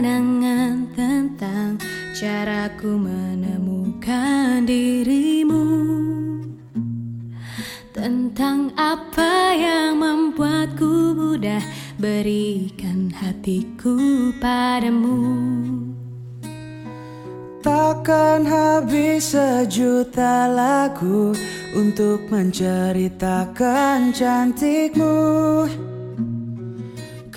kenangan tentang caraku menemukan dirimu. Tentang apa yang membuatku mudah berikan hatiku padamu. Takkan habis sejuta lagu untuk menceritakan cantikmu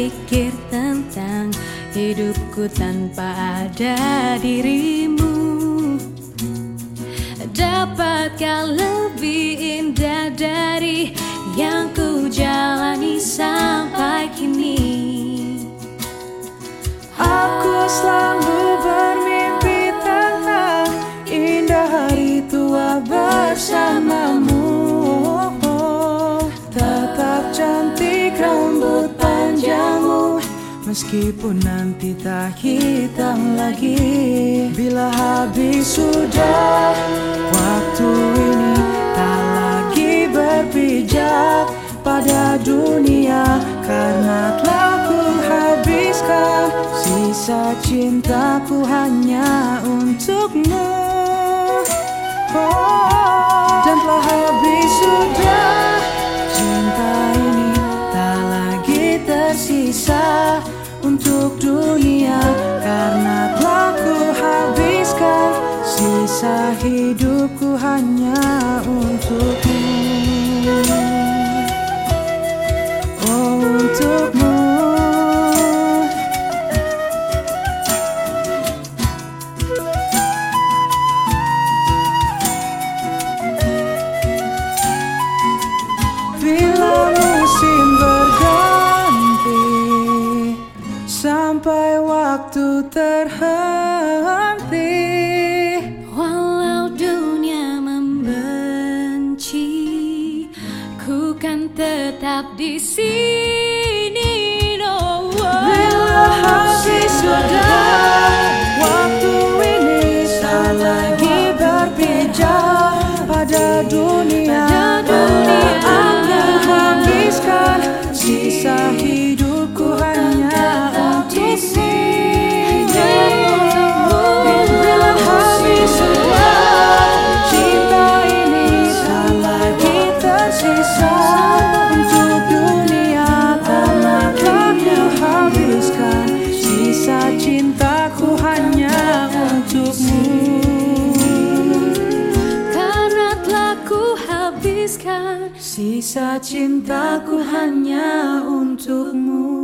berpikir tentang hidupku tanpa ada dirimu. Dapatkah lebih indah dari yang ku jalani Meskipun nanti tak hitam lagi Bila habis sudah waktu ini Tak lagi berpijak pada dunia Karena telah ku habiskan Sisa cintaku hanya untukmu. Oh, Dan telah habis untuk dunia Karena telah ku habiskan Sisa hidupku hanya untukmu waktu terhenti. Walau dunia membenci Ku kan tetap di sini. No Bila habis sudah Waktu Sisa cintaku hanya untukmu.